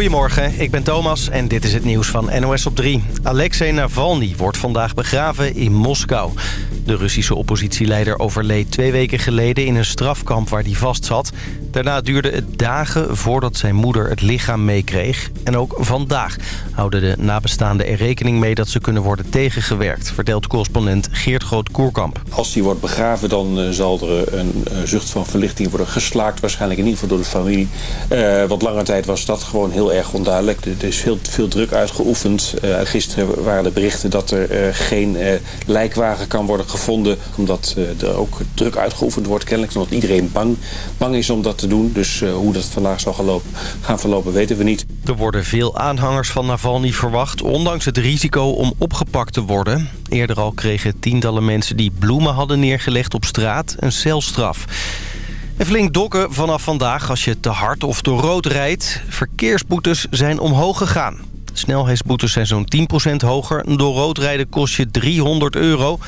Goedemorgen, ik ben Thomas en dit is het nieuws van NOS op 3. Alexei Navalny wordt vandaag begraven in Moskou. De Russische oppositieleider overleed twee weken geleden in een strafkamp waar hij vastzat. Daarna duurde het dagen voordat zijn moeder het lichaam meekreeg. En ook vandaag houden de nabestaanden er rekening mee dat ze kunnen worden tegengewerkt... vertelt correspondent Geert Groot-Koerkamp. Als hij wordt begraven dan uh, zal er een zucht van verlichting worden geslaakt. Waarschijnlijk in ieder geval door de familie. Uh, want lange tijd was dat gewoon heel erg onduidelijk. Er is veel, veel druk uitgeoefend. gisteren waren de berichten dat er geen lijkwagen kan worden Omdat er ook druk uitgeoefend wordt kennelijk. Omdat iedereen bang, bang is om dat te doen. Dus hoe dat vandaag zal gaan verlopen weten we niet. Er worden veel aanhangers van Navalny verwacht... ondanks het risico om opgepakt te worden. Eerder al kregen tientallen mensen die bloemen hadden neergelegd op straat een celstraf. En flink dokken vanaf vandaag als je te hard of te rood rijdt. Verkeersboetes zijn omhoog gegaan. Snelheidsboetes zijn zo'n 10% hoger. Door rood rijden kost je 300 euro.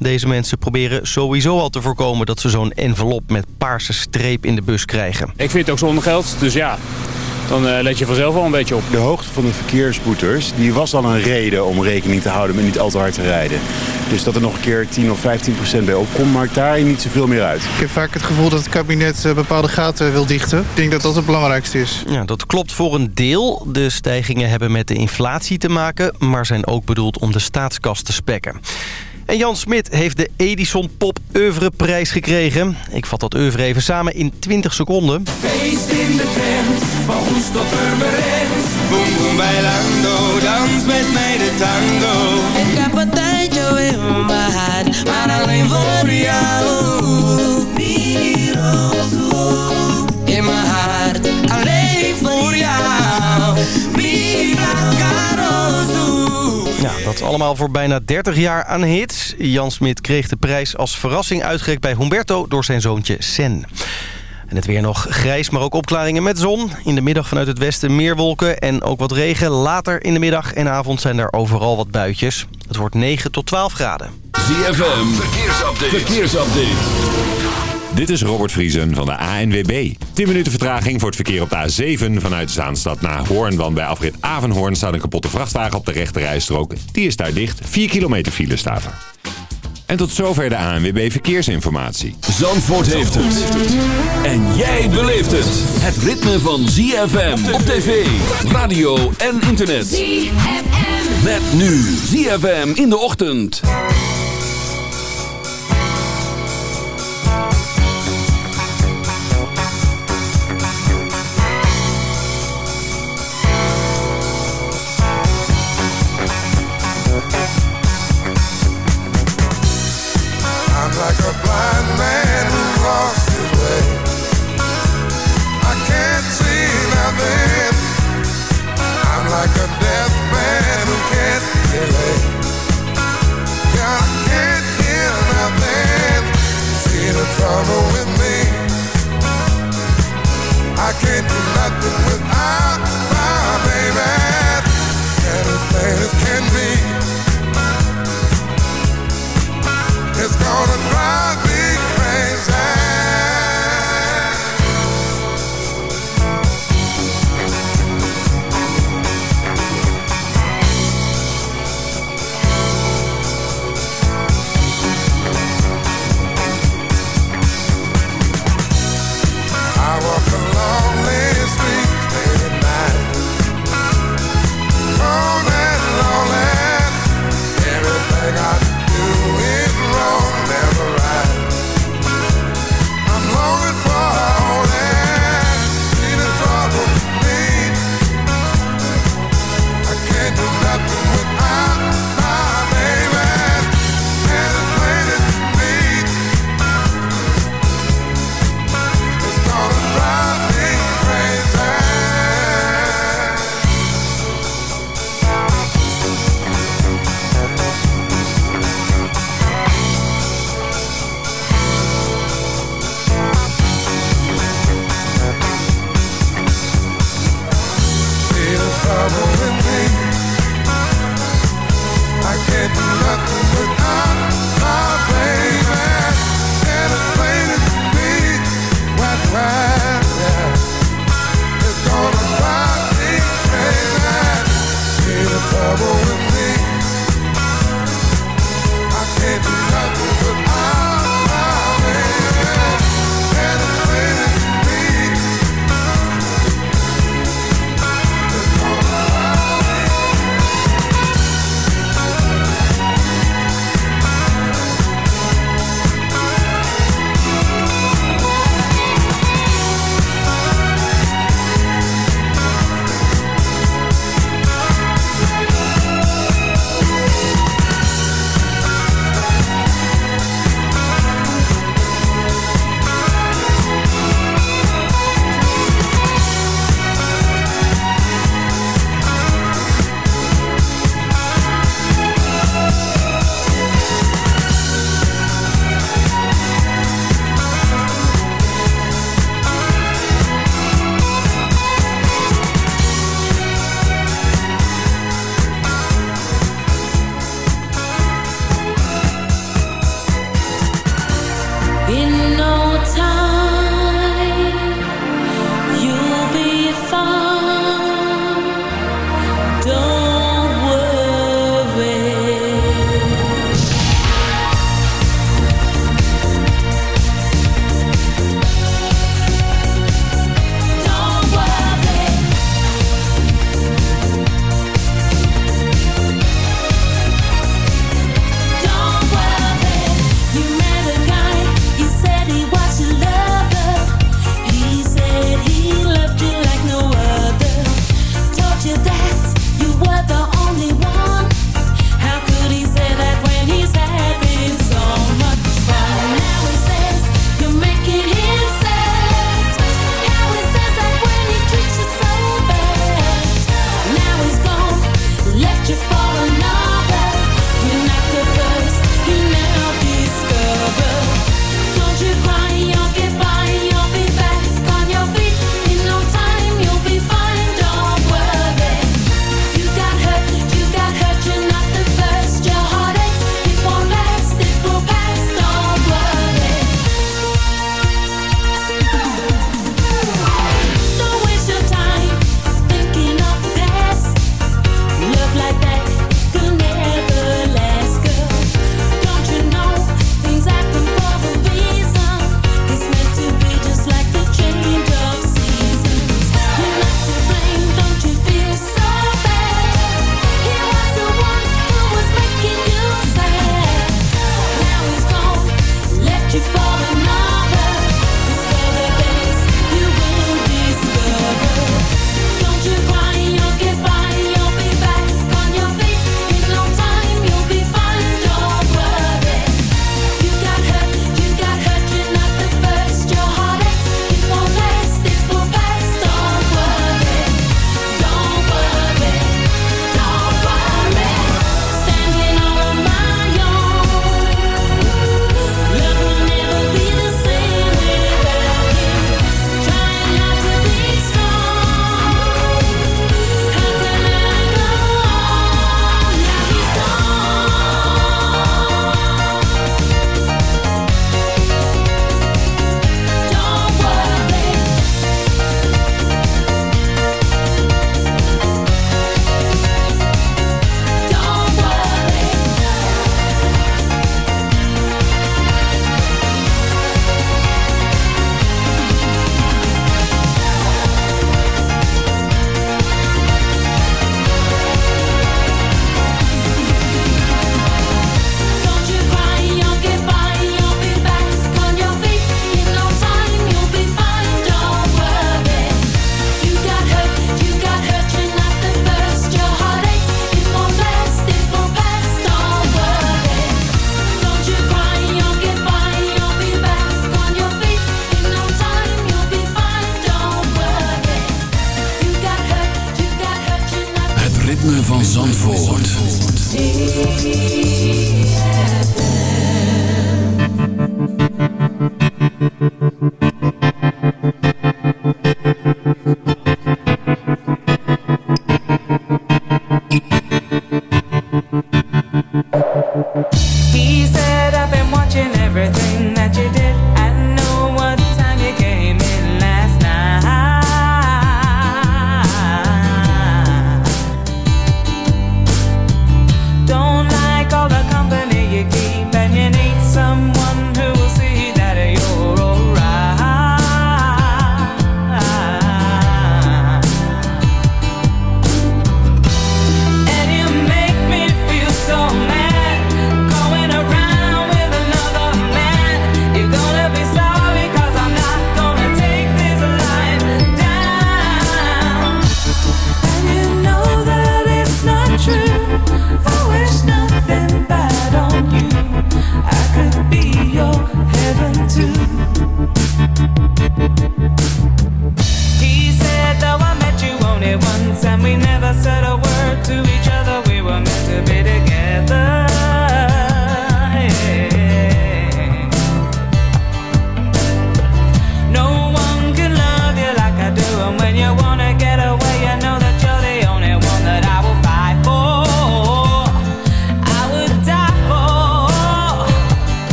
Deze mensen proberen sowieso al te voorkomen dat ze zo'n envelop met paarse streep in de bus krijgen. Ik vind het ook zonder geld, dus ja, dan uh, let je vanzelf wel een beetje op. De hoogte van de verkeersboeters die was al een reden om rekening te houden met niet al te hard te rijden. Dus dat er nog een keer 10 of 15 procent bij opkomt, maakt daar niet zoveel meer uit. Ik heb vaak het gevoel dat het kabinet uh, bepaalde gaten wil dichten. Ik denk dat dat het belangrijkste is. Ja, dat klopt voor een deel. De stijgingen hebben met de inflatie te maken, maar zijn ook bedoeld om de staatskas te spekken. En Jan Smit heeft de Edison Pop prijs gekregen. Ik vat dat oeuvre even samen in 20 seconden. Feest in de tent, van Goes tot Purmerend. Boom boom bailando, dans met mij de tango. Ik heb een tijdje in mijn dat allemaal voor bijna 30 jaar aan hits. Jan Smit kreeg de prijs als verrassing uitgereikt bij Humberto door zijn zoontje Sen. En het weer nog grijs, maar ook opklaringen met zon. In de middag vanuit het westen meer wolken en ook wat regen. Later in de middag en avond zijn er overal wat buitjes. Het wordt 9 tot 12 graden. ZFM, verkeersupdate. verkeersupdate. Dit is Robert Vriesen van de ANWB. 10 minuten vertraging voor het verkeer op de A7 vanuit Zaanstad naar Hoorn. Want bij afrit Avenhoorn staat een kapotte vrachtwagen op de rechterrijstrook. Die is daar dicht. 4 kilometer file staat er. En tot zover de ANWB Verkeersinformatie. Zandvoort heeft het. En jij beleeft het. Het ritme van ZFM op tv, radio en internet. ZFM. Met nu ZFM in de ochtend. Can't do nothing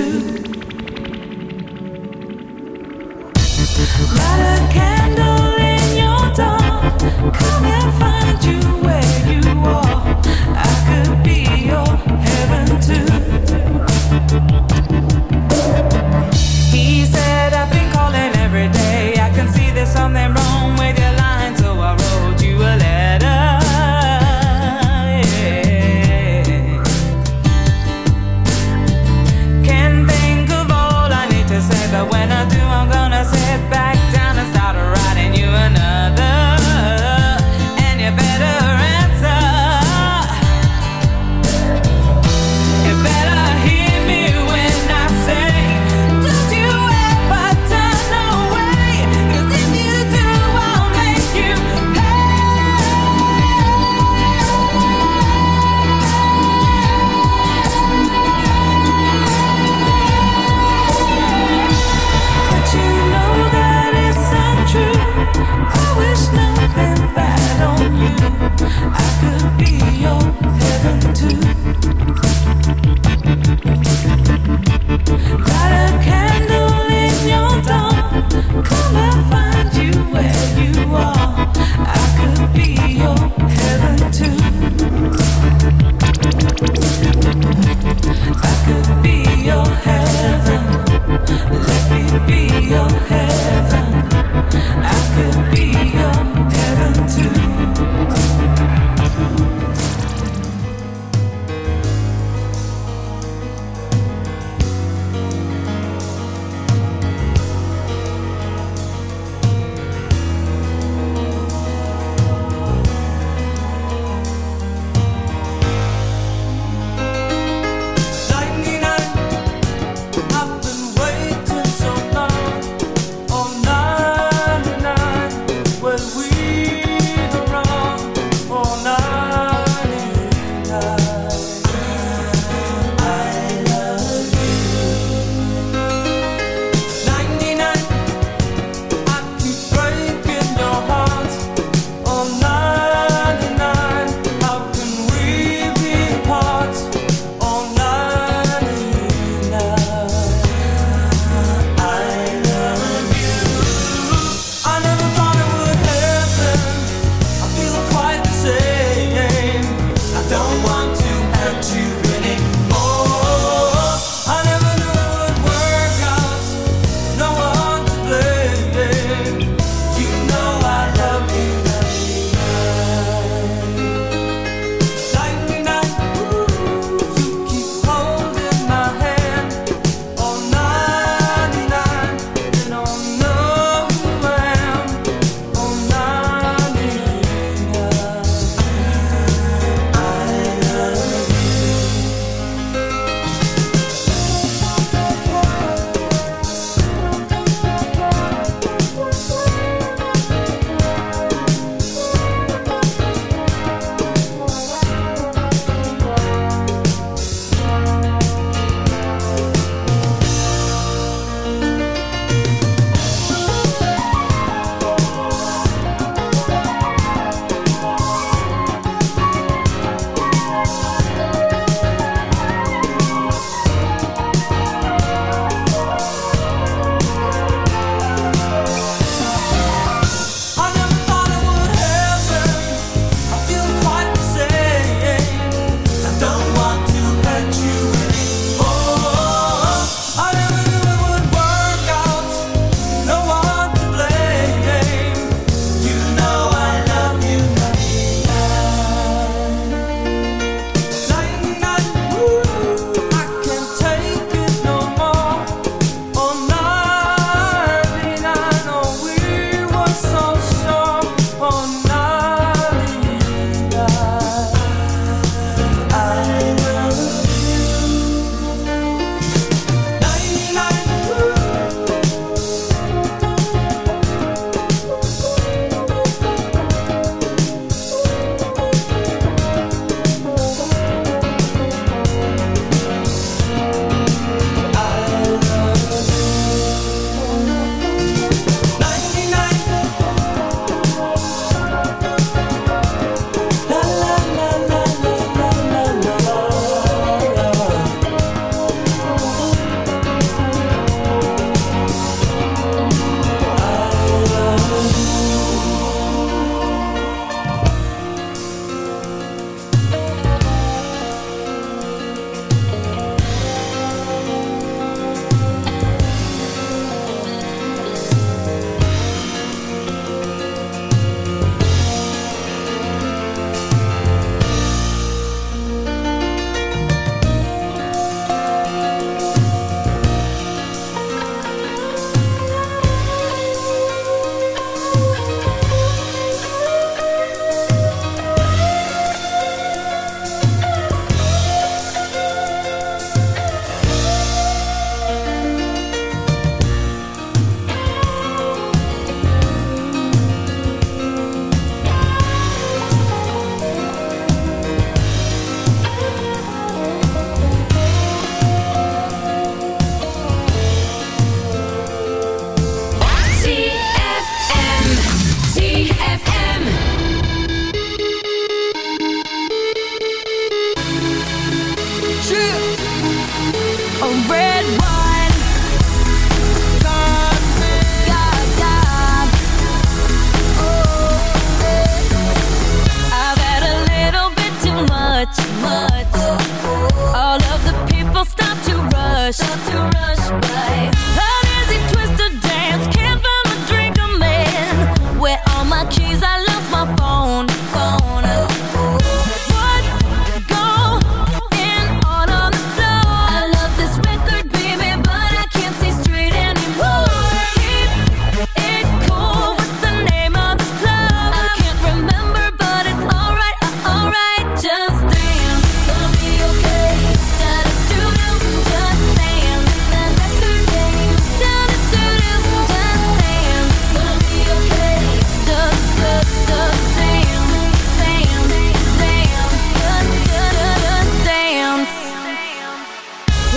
You. your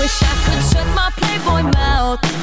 Wish I could shut my playboy mouth.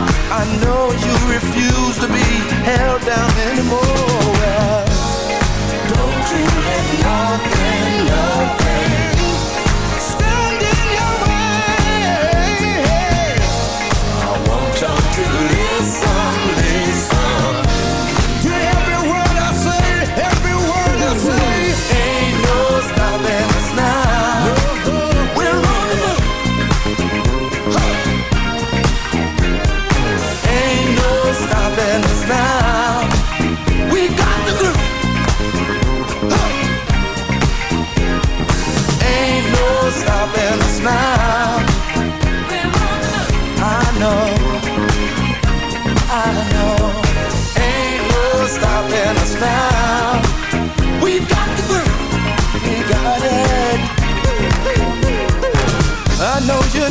I know you refuse to be held down anymore. Well, don't you let nothing, nothing stand in your way. I want you to listen.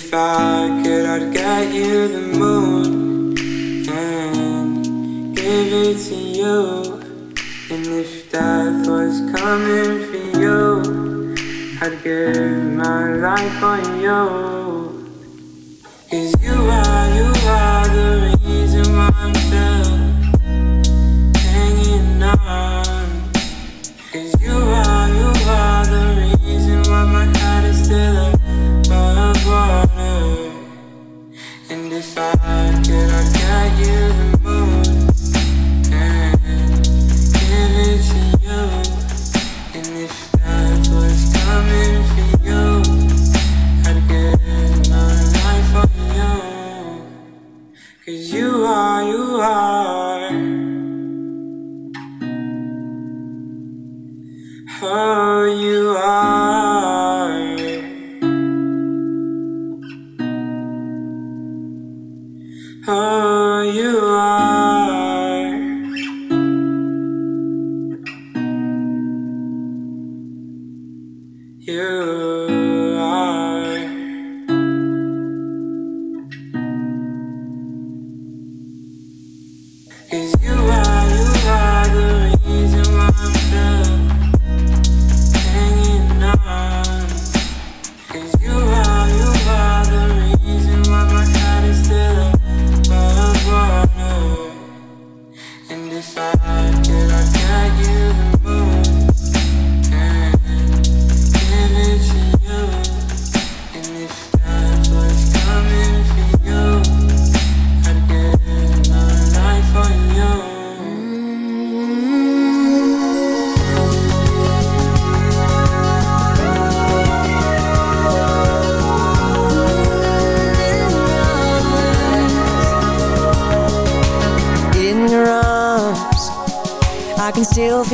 if I could, I'd get you the moon and give it to you. And if death was coming for you, I'd give my life on you. Cause you are, you are the reason why I'm still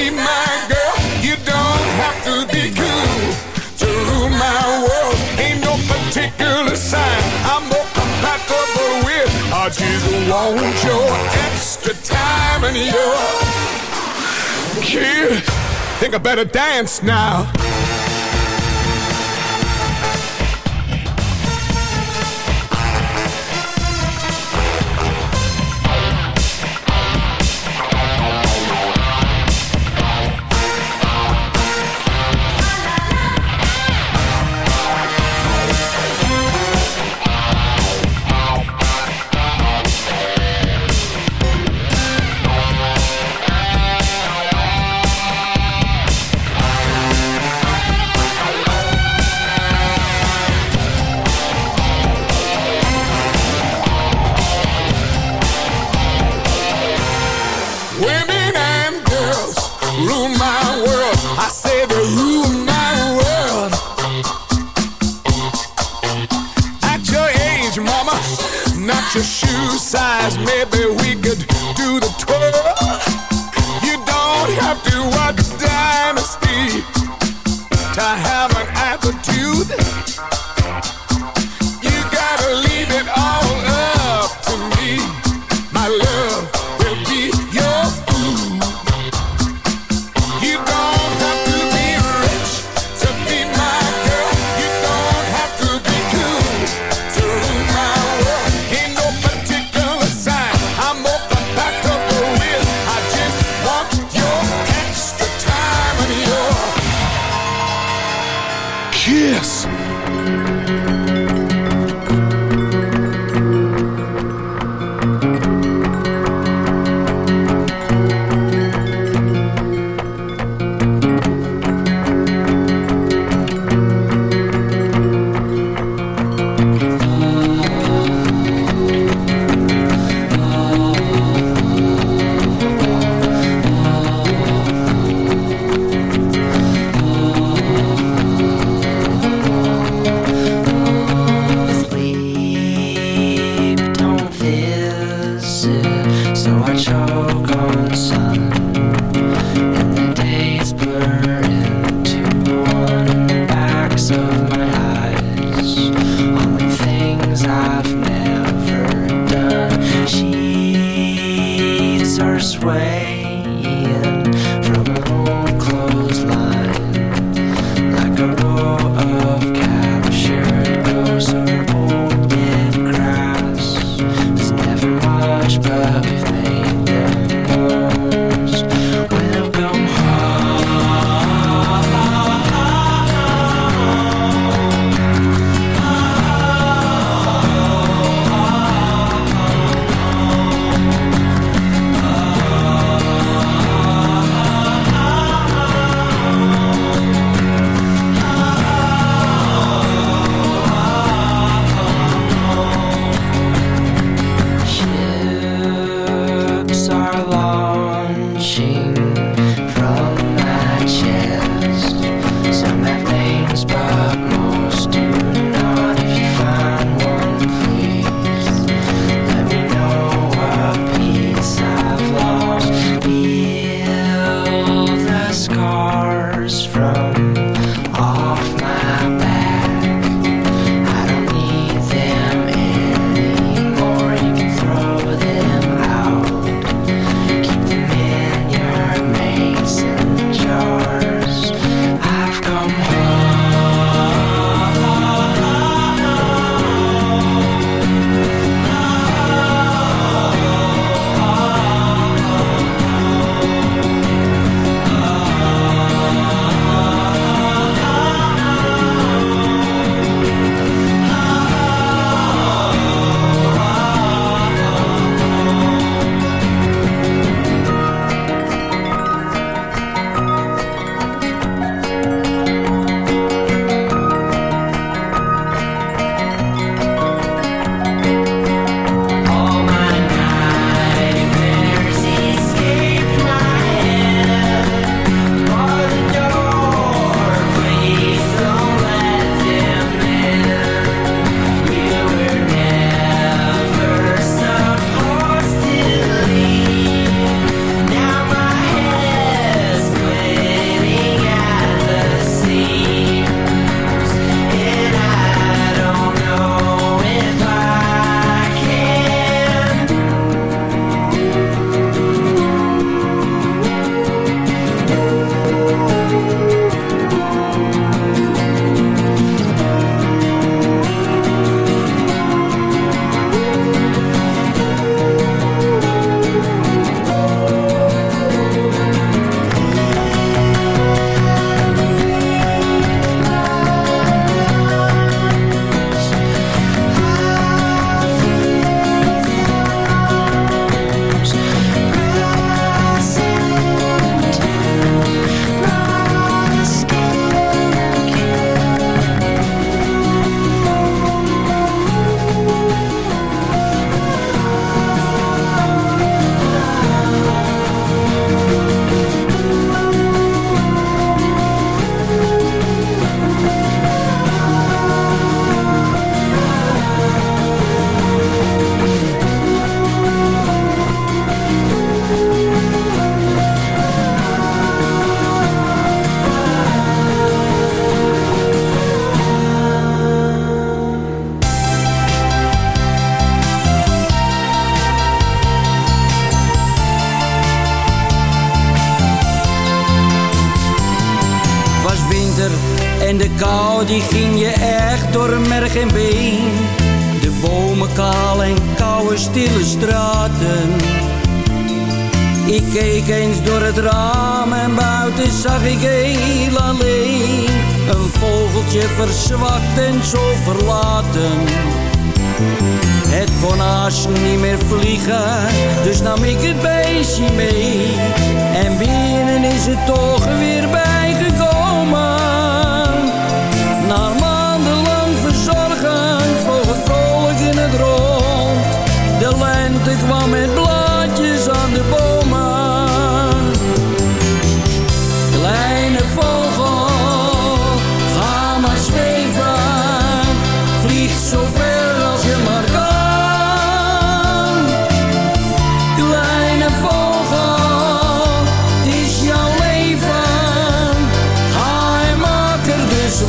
be my girl. You don't have to be cool to rule my world. Ain't no particular sign I'm more compatible with. I just want your extra time and your kid. Think I better dance now.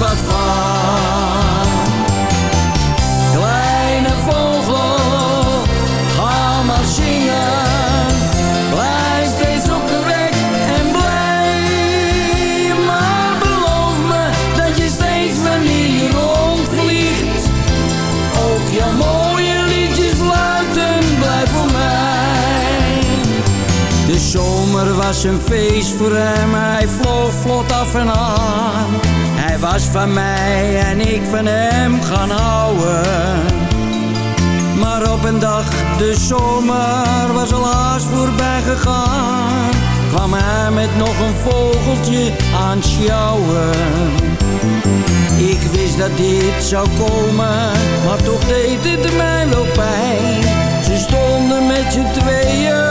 wat van. Kleine vogel, ga maar zingen. Blijf steeds op de weg en blij. Maar beloof me dat je steeds wanneer je rondvliegt. Ook jouw mooie liedjes luiden, blij voor mij. De zomer was een feest voor hem, hij vloog vlot af en aan was van mij en ik van hem gaan houden. Maar op een dag, de zomer was al haast voorbij gegaan. Kwam hij met nog een vogeltje aan sjouwen. Ik wist dat dit zou komen, maar toch deed het mij wel pijn. Ze stonden met z'n tweeën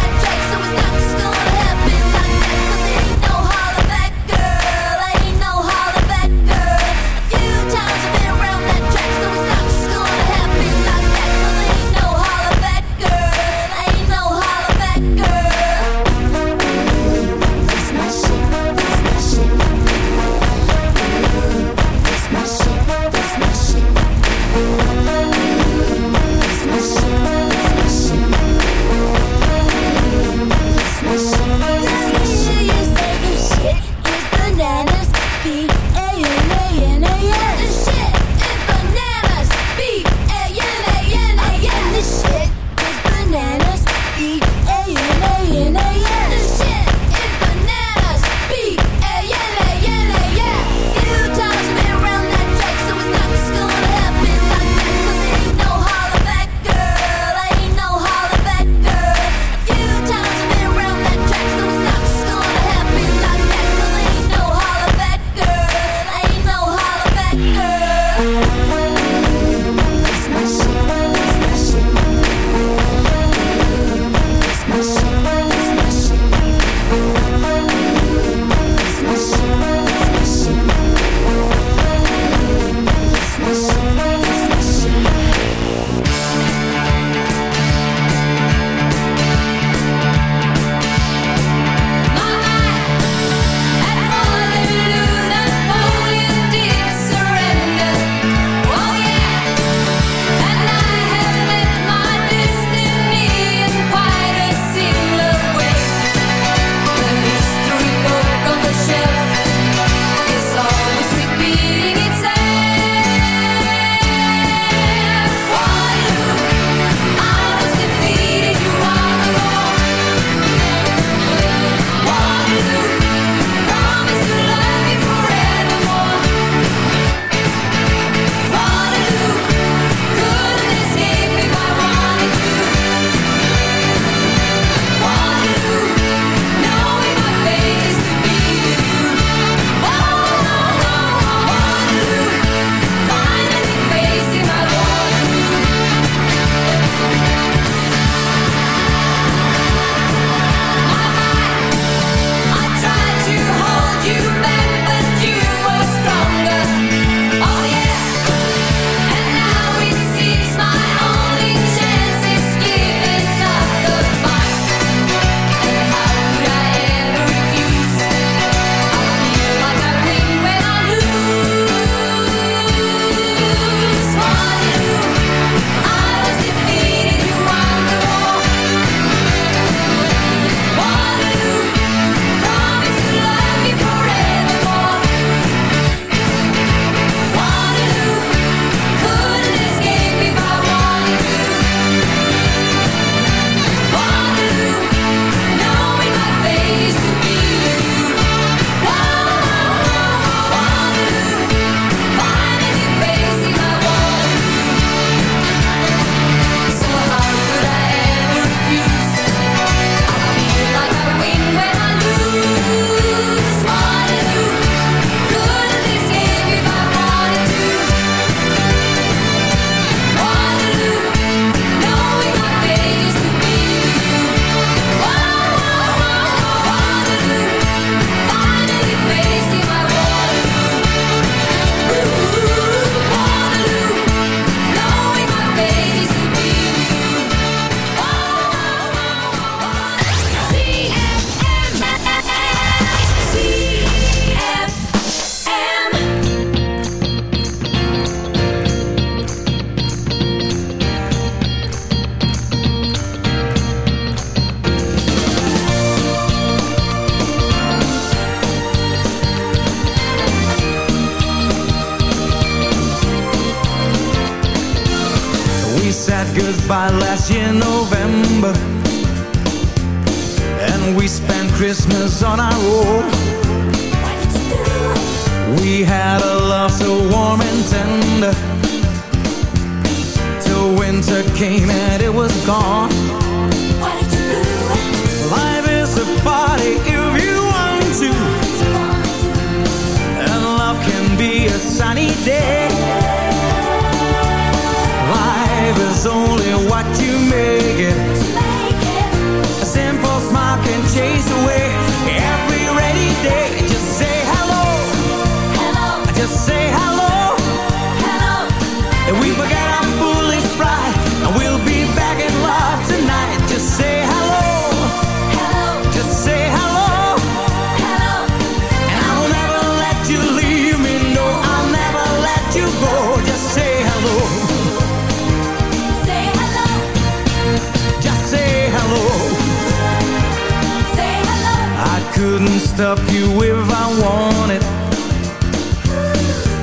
up you if I wanted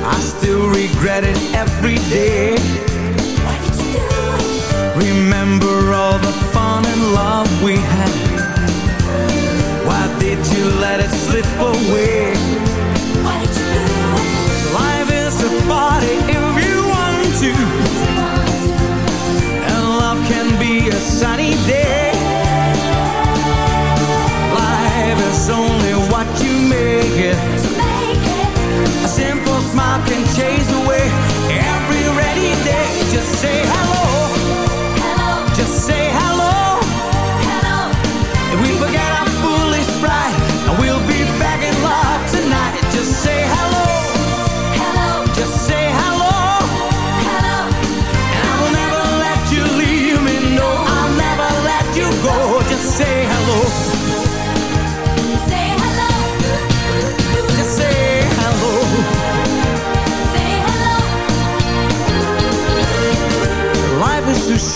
I still regret it every day. Remember all the fun and love we had. Why did you let it slip away? Why did you do? Life is a party